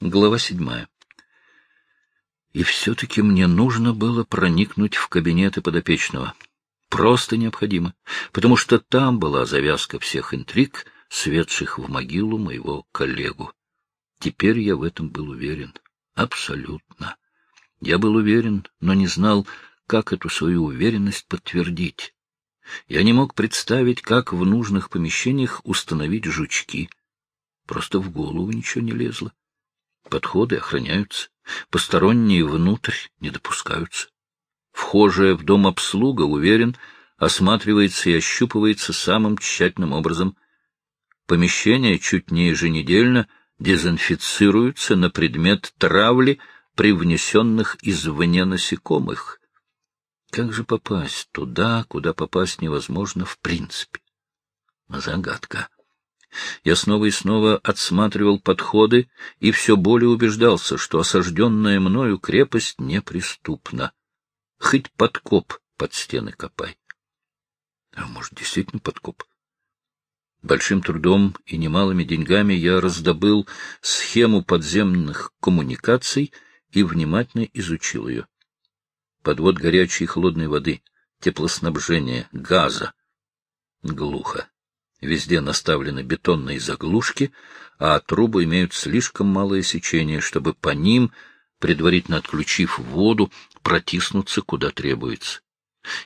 Глава седьмая. И все-таки мне нужно было проникнуть в кабинеты подопечного. Просто необходимо, потому что там была завязка всех интриг, светших в могилу моего коллегу. Теперь я в этом был уверен. Абсолютно. Я был уверен, но не знал, как эту свою уверенность подтвердить. Я не мог представить, как в нужных помещениях установить жучки. Просто в голову ничего не лезло. Подходы охраняются, посторонние внутрь не допускаются. Вхожая в дом обслуга, уверен, осматривается и ощупывается самым тщательным образом. Помещения чуть не еженедельно дезинфицируются на предмет травли при внесенных извне насекомых. Как же попасть туда, куда попасть невозможно в принципе? Загадка. Я снова и снова отсматривал подходы и все более убеждался, что осажденная мною крепость неприступна. Хоть подкоп под стены копай. А может, действительно подкоп? Большим трудом и немалыми деньгами я раздобыл схему подземных коммуникаций и внимательно изучил ее. Подвод горячей и холодной воды, теплоснабжение, газа. Глухо. Везде наставлены бетонные заглушки, а трубы имеют слишком малое сечение, чтобы по ним, предварительно отключив воду, протиснуться куда требуется.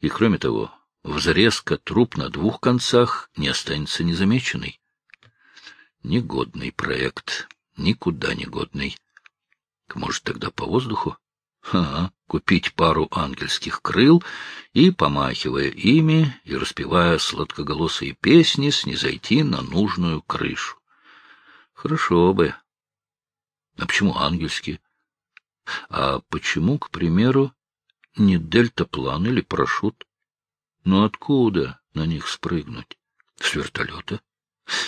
И кроме того, взрезка труб на двух концах не останется незамеченной. Негодный проект, никуда не годный. Может, тогда по воздуху? Ага, купить пару ангельских крыл и, помахивая ими и распевая сладкоголосые песни, снизойти на нужную крышу. Хорошо бы. А почему ангельские? А почему, к примеру, не дельтаплан или парашют? Но откуда на них спрыгнуть? С вертолета?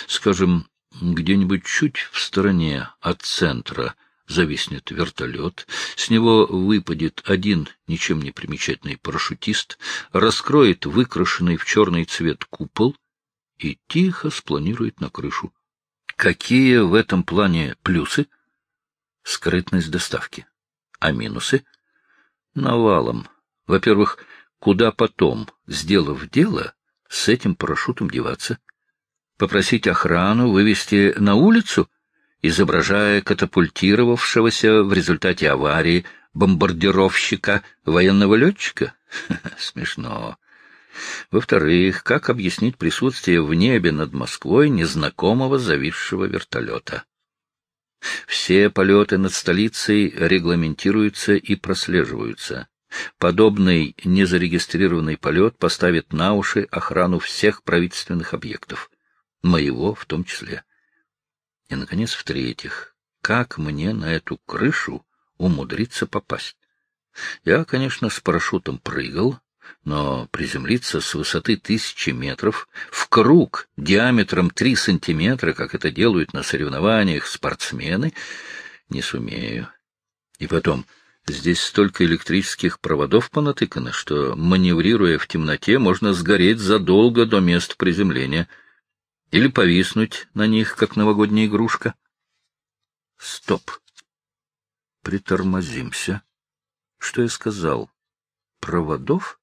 Скажем, где-нибудь чуть в стороне от центра — зависнет вертолет, с него выпадет один ничем не примечательный парашютист, раскроет выкрашенный в черный цвет купол и тихо спланирует на крышу. Какие в этом плане плюсы? Скрытность доставки. А минусы? Навалом. Во-первых, куда потом, сделав дело, с этим парашютом деваться? Попросить охрану вывести на улицу — изображая катапультировавшегося в результате аварии бомбардировщика военного летчика? Смешно. Во-вторых, как объяснить присутствие в небе над Москвой незнакомого зависшего вертолета? Все полеты над столицей регламентируются и прослеживаются. Подобный незарегистрированный полет поставит на уши охрану всех правительственных объектов, моего в том числе. И, наконец, в-третьих, как мне на эту крышу умудриться попасть? Я, конечно, с парашютом прыгал, но приземлиться с высоты тысячи метров в круг диаметром три сантиметра, как это делают на соревнованиях спортсмены, не сумею. И потом, здесь столько электрических проводов понатыкано, что, маневрируя в темноте, можно сгореть задолго до места приземления — или повиснуть на них, как новогодняя игрушка. Стоп. Притормозимся. Что я сказал? Проводов?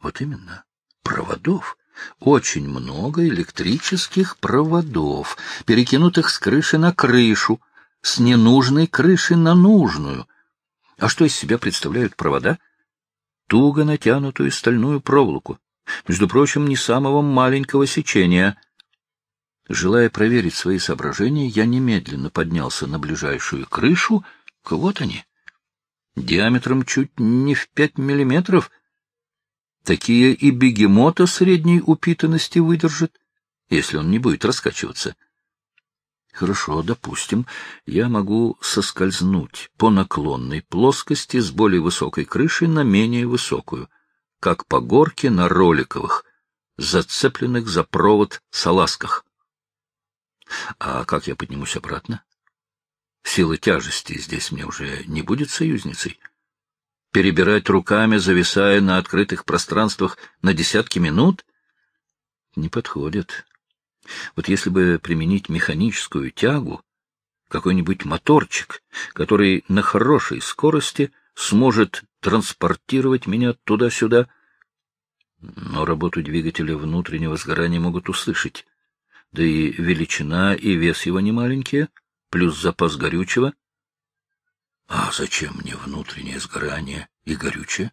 Вот именно. Проводов. Очень много электрических проводов, перекинутых с крыши на крышу, с ненужной крыши на нужную. А что из себя представляют провода? Туго натянутую стальную проволоку. Между прочим, не самого маленького сечения — Желая проверить свои соображения, я немедленно поднялся на ближайшую крышу. Вот они. Диаметром чуть не в пять миллиметров. Такие и бегемота средней упитанности выдержит, если он не будет раскачиваться. Хорошо, допустим, я могу соскользнуть по наклонной плоскости с более высокой крыши на менее высокую, как по горке на роликовых, зацепленных за провод салазках. А как я поднимусь обратно? Сила тяжести здесь мне уже не будет союзницей. Перебирать руками, зависая на открытых пространствах на десятки минут, не подходит. Вот если бы применить механическую тягу, какой-нибудь моторчик, который на хорошей скорости сможет транспортировать меня туда-сюда. Но работу двигателя внутреннего сгорания могут услышать. Да и величина и вес его немаленькие, плюс запас горючего. А зачем мне внутреннее сгорание и горючее?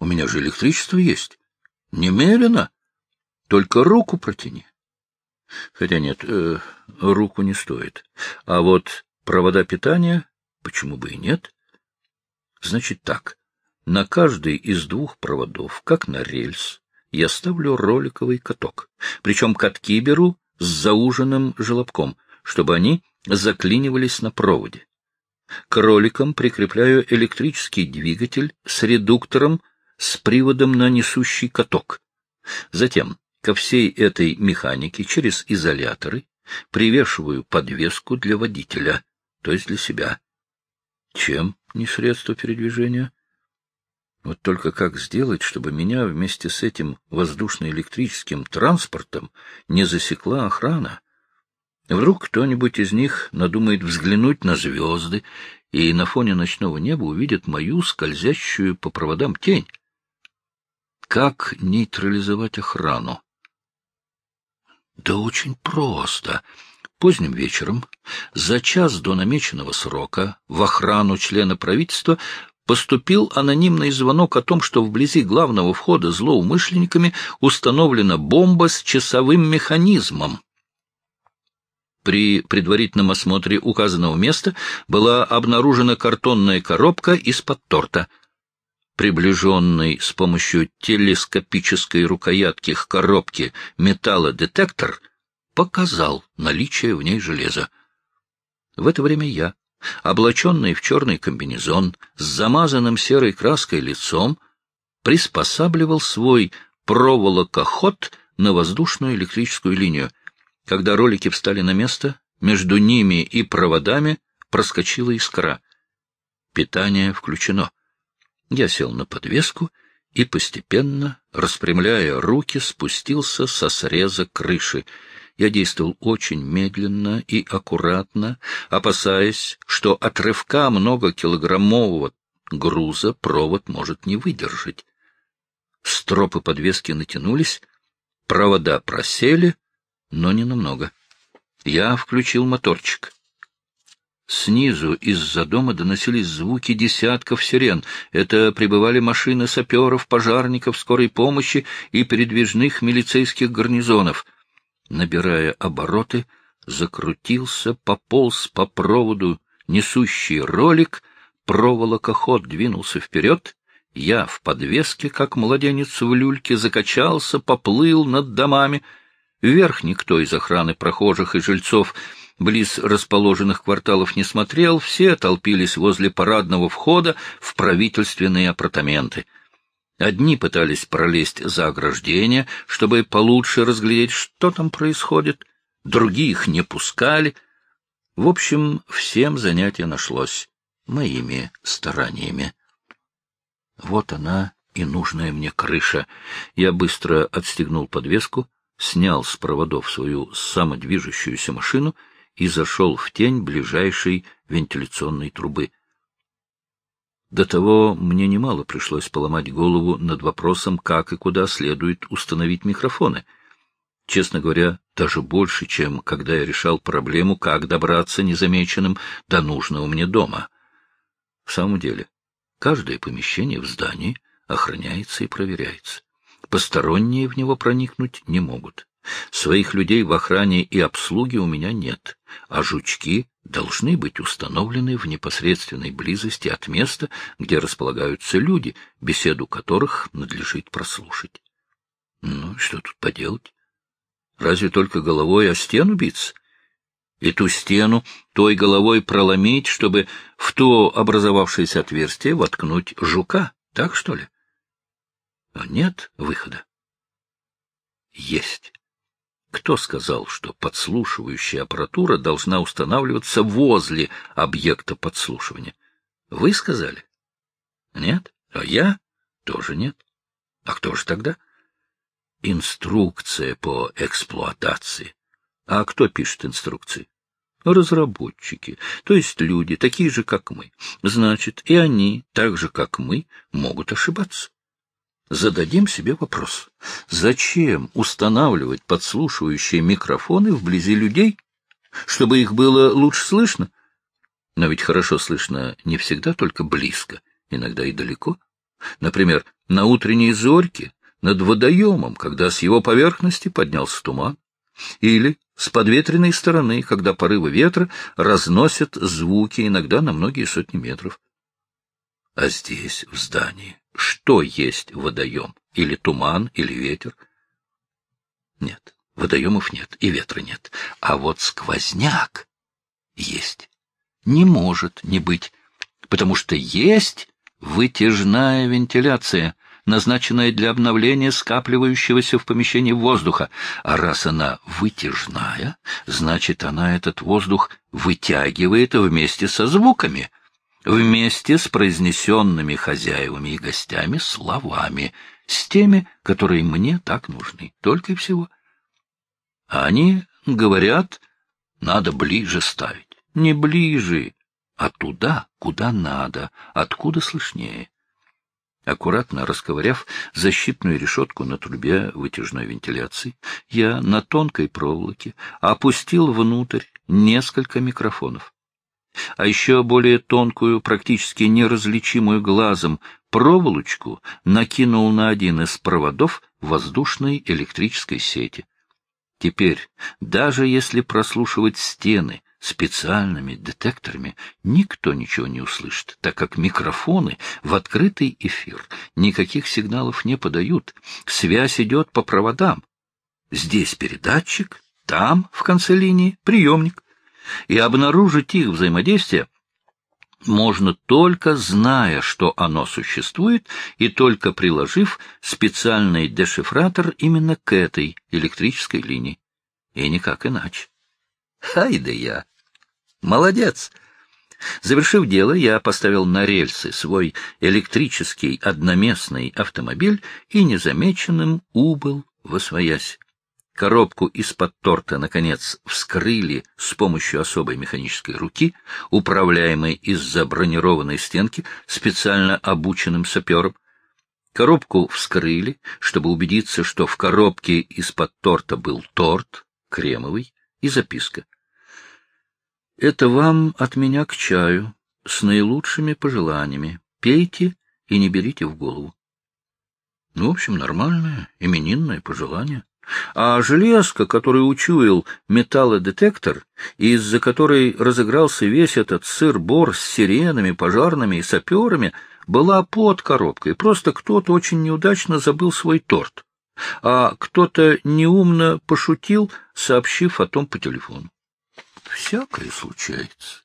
У меня же электричество есть. Немерено. Только руку протяни. Хотя нет, э, руку не стоит. А вот провода питания, почему бы и нет? Значит так, на каждый из двух проводов, как на рельс, я ставлю роликовый каток. Причем катки беру с зауженным желобком, чтобы они заклинивались на проводе. К роликам прикрепляю электрический двигатель с редуктором с приводом на несущий каток. Затем ко всей этой механике через изоляторы привешиваю подвеску для водителя, то есть для себя. Чем не средство передвижения? Вот только как сделать, чтобы меня вместе с этим воздушно-электрическим транспортом не засекла охрана? Вдруг кто-нибудь из них надумает взглянуть на звезды и на фоне ночного неба увидит мою скользящую по проводам тень. Как нейтрализовать охрану? Да очень просто. Поздним вечером, за час до намеченного срока, в охрану члена правительства поступил анонимный звонок о том, что вблизи главного входа злоумышленниками установлена бомба с часовым механизмом. При предварительном осмотре указанного места была обнаружена картонная коробка из-под торта. Приближенный с помощью телескопической рукоятки к коробке металлодетектор показал наличие в ней железа. В это время я, облаченный в черный комбинезон, с замазанным серой краской лицом, приспосабливал свой проволокоход на воздушную электрическую линию. Когда ролики встали на место, между ними и проводами проскочила искра. Питание включено. Я сел на подвеску и постепенно, распрямляя руки, спустился со среза крыши. Я действовал очень медленно и аккуратно, опасаясь, что от рывка многокилограммового груза провод может не выдержать. Стропы подвески натянулись, провода просели, но не намного. Я включил моторчик. Снизу из-за дома доносились звуки десятков сирен. Это прибывали машины саперов, пожарников, скорой помощи и передвижных милицейских гарнизонов. Набирая обороты, закрутился, пополз по проводу несущий ролик, проволокоход двинулся вперед, я в подвеске, как младенец в люльке, закачался, поплыл над домами — Вверх никто из охраны прохожих и жильцов близ расположенных кварталов не смотрел, все толпились возле парадного входа в правительственные апартаменты. Одни пытались пролезть за ограждение, чтобы получше разглядеть, что там происходит, другие их не пускали. В общем, всем занятие нашлось моими стараниями. Вот она и нужная мне крыша. Я быстро отстегнул подвеску, снял с проводов свою самодвижущуюся машину и зашел в тень ближайшей вентиляционной трубы. До того мне немало пришлось поломать голову над вопросом, как и куда следует установить микрофоны. Честно говоря, даже больше, чем когда я решал проблему, как добраться незамеченным до нужного мне дома. В самом деле, каждое помещение в здании охраняется и проверяется. Посторонние в него проникнуть не могут. Своих людей в охране и обслуге у меня нет, а жучки должны быть установлены в непосредственной близости от места, где располагаются люди, беседу которых надлежит прослушать. Ну, что тут поделать? Разве только головой о стену биться? И ту стену той головой проломить, чтобы в то образовавшееся отверстие воткнуть жука, так что ли? Но нет выхода. Есть. Кто сказал, что подслушивающая аппаратура должна устанавливаться возле объекта подслушивания? Вы сказали? Нет? А я? Тоже нет. А кто же тогда? Инструкция по эксплуатации. А кто пишет инструкции? разработчики, то есть люди, такие же, как мы. Значит, и они, так же, как мы, могут ошибаться. Зададим себе вопрос, зачем устанавливать подслушивающие микрофоны вблизи людей, чтобы их было лучше слышно? Но ведь хорошо слышно не всегда только близко, иногда и далеко. Например, на утренней зорьке над водоемом, когда с его поверхности поднялся туман. Или с подветренной стороны, когда порывы ветра разносят звуки иногда на многие сотни метров. А здесь, в здании, что есть водоем? Или туман, или ветер? Нет, водоемов нет, и ветра нет. А вот сквозняк есть. Не может не быть, потому что есть вытяжная вентиляция — назначенная для обновления скапливающегося в помещении воздуха, а раз она вытяжная, значит, она этот воздух вытягивает вместе со звуками, вместе с произнесенными хозяевами и гостями словами, с теми, которые мне так нужны, только и всего. Они говорят, надо ближе ставить. Не ближе, а туда, куда надо, откуда слышнее. Аккуратно расковыряв защитную решетку на трубе вытяжной вентиляции, я на тонкой проволоке опустил внутрь несколько микрофонов. А еще более тонкую, практически неразличимую глазом, проволочку накинул на один из проводов воздушной электрической сети. Теперь, даже если прослушивать стены специальными детекторами никто ничего не услышит, так как микрофоны в открытый эфир никаких сигналов не подают, связь идет по проводам. Здесь передатчик, там, в конце линии, приемник. И обнаружить их взаимодействие можно только зная, что оно существует, и только приложив специальный дешифратор именно к этой электрической линии. И никак иначе. Ай да я! Молодец! Завершив дело, я поставил на рельсы свой электрический одноместный автомобиль и незамеченным убыл в освоясь. Коробку из-под торта, наконец, вскрыли с помощью особой механической руки, управляемой из-за бронированной стенки специально обученным сапером. Коробку вскрыли, чтобы убедиться, что в коробке из-под торта был торт, кремовый, и записка. Это вам от меня к чаю, с наилучшими пожеланиями. Пейте и не берите в голову. Ну, в общем, нормальное, именинное пожелание. А железка, которую учуял металлодетектор, из-за которой разыгрался весь этот сыр-бор с сиренами, пожарными и саперами, была под коробкой. Просто кто-то очень неудачно забыл свой торт. А кто-то неумно пошутил, сообщив о том по телефону. Всякое случается.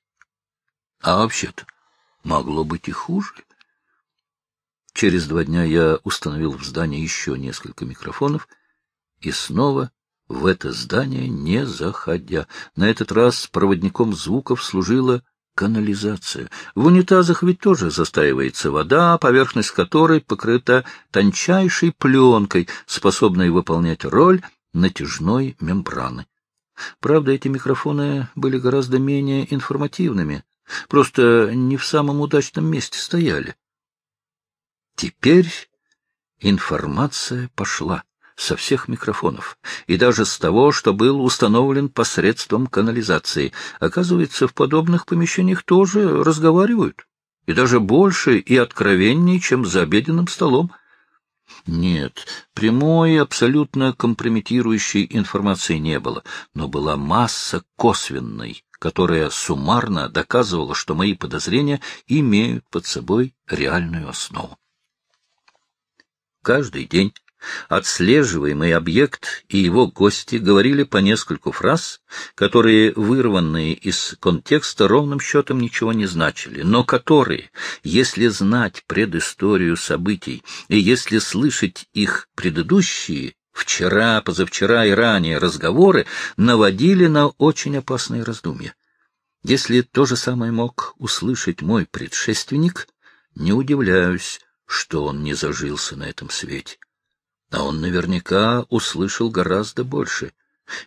А вообще-то могло быть и хуже. Через два дня я установил в здании еще несколько микрофонов и снова в это здание не заходя. На этот раз проводником звуков служила канализация. В унитазах ведь тоже застаивается вода, поверхность которой покрыта тончайшей пленкой, способной выполнять роль натяжной мембраны. Правда, эти микрофоны были гораздо менее информативными, просто не в самом удачном месте стояли. Теперь информация пошла со всех микрофонов, и даже с того, что был установлен посредством канализации. Оказывается, в подобных помещениях тоже разговаривают, и даже больше и откровеннее, чем за обеденным столом. Нет, прямой, абсолютно компрометирующей информации не было, но была масса косвенной, которая суммарно доказывала, что мои подозрения имеют под собой реальную основу. Каждый день Отслеживаемый объект и его гости говорили по нескольку фраз, которые, вырванные из контекста, ровным счетом ничего не значили, но которые, если знать предысторию событий и если слышать их предыдущие, вчера, позавчера и ранее разговоры, наводили на очень опасные раздумья. Если то же самое мог услышать мой предшественник, не удивляюсь, что он не зажился на этом свете а он наверняка услышал гораздо больше.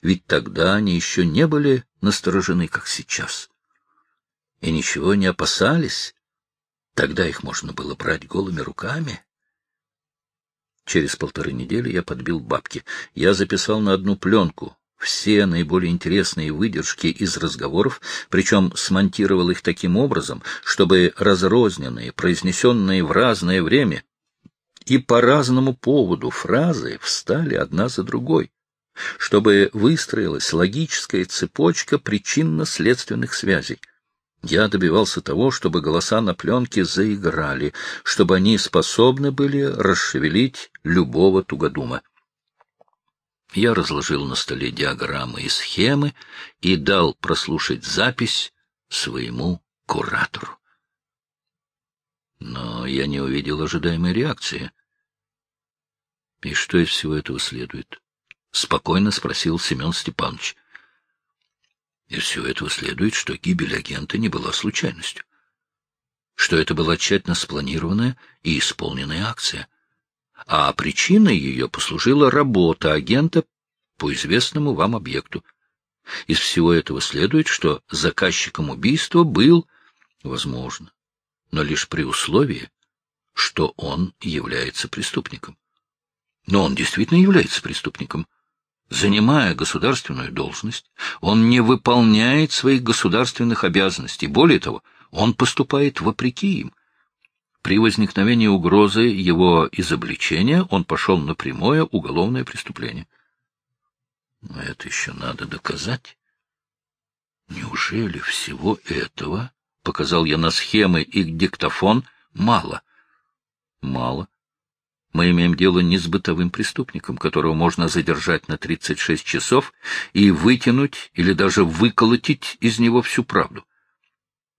ведь тогда они еще не были насторожены, как сейчас. И ничего не опасались. Тогда их можно было брать голыми руками. Через полторы недели я подбил бабки. Я записал на одну пленку все наиболее интересные выдержки из разговоров, причем смонтировал их таким образом, чтобы разрозненные, произнесенные в разное время и по разному поводу фразы встали одна за другой, чтобы выстроилась логическая цепочка причинно-следственных связей. Я добивался того, чтобы голоса на пленке заиграли, чтобы они способны были расшевелить любого тугодума. Я разложил на столе диаграммы и схемы и дал прослушать запись своему куратору. Я не увидел ожидаемой реакции. — И что из всего этого следует? — спокойно спросил Семен Степанович. Из всего этого следует, что гибель агента не была случайностью, что это была тщательно спланированная и исполненная акция, а причиной ее послужила работа агента по известному вам объекту. Из всего этого следует, что заказчиком убийства был, возможно, но лишь при условии, что он является преступником. Но он действительно является преступником. Занимая государственную должность, он не выполняет своих государственных обязанностей. Более того, он поступает вопреки им. При возникновении угрозы его изобличения он пошел на прямое уголовное преступление. Но это еще надо доказать. Неужели всего этого, показал я на схемы и диктофон, мало? Мало. Мы имеем дело не с бытовым преступником, которого можно задержать на 36 часов и вытянуть или даже выколотить из него всю правду.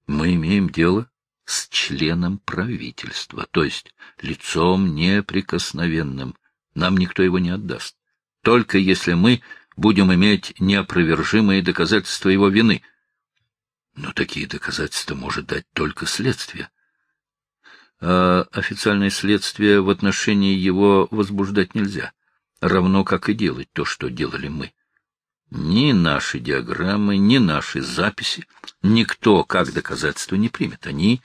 Мы имеем дело с членом правительства, то есть лицом неприкосновенным. Нам никто его не отдаст. Только если мы будем иметь неопровержимые доказательства его вины. Но такие доказательства может дать только следствие а официальное следствие в отношении его возбуждать нельзя, равно как и делать то, что делали мы. Ни наши диаграммы, ни наши записи никто как доказательство не примет. Они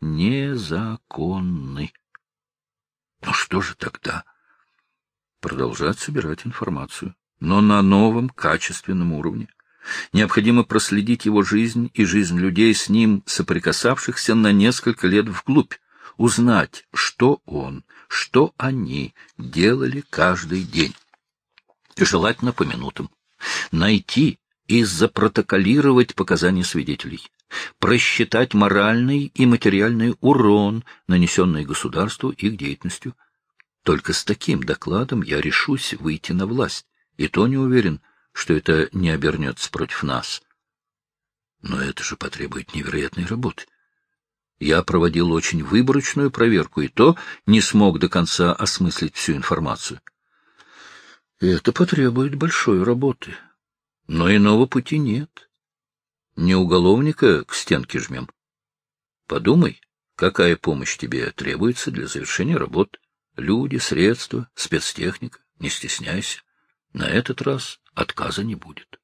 незаконны. Ну что же тогда? Продолжать собирать информацию, но на новом качественном уровне. Необходимо проследить его жизнь и жизнь людей, с ним соприкасавшихся на несколько лет вглубь узнать, что он, что они делали каждый день. Желательно по минутам. Найти и запротоколировать показания свидетелей. Просчитать моральный и материальный урон, нанесенный государству их деятельностью. Только с таким докладом я решусь выйти на власть, и то не уверен, что это не обернется против нас. Но это же потребует невероятной работы. Я проводил очень выборочную проверку, и то не смог до конца осмыслить всю информацию. Это потребует большой работы. Но иного пути нет. Не уголовника к стенке жмем. Подумай, какая помощь тебе требуется для завершения работ. Люди, средства, спецтехника. Не стесняйся. На этот раз отказа не будет.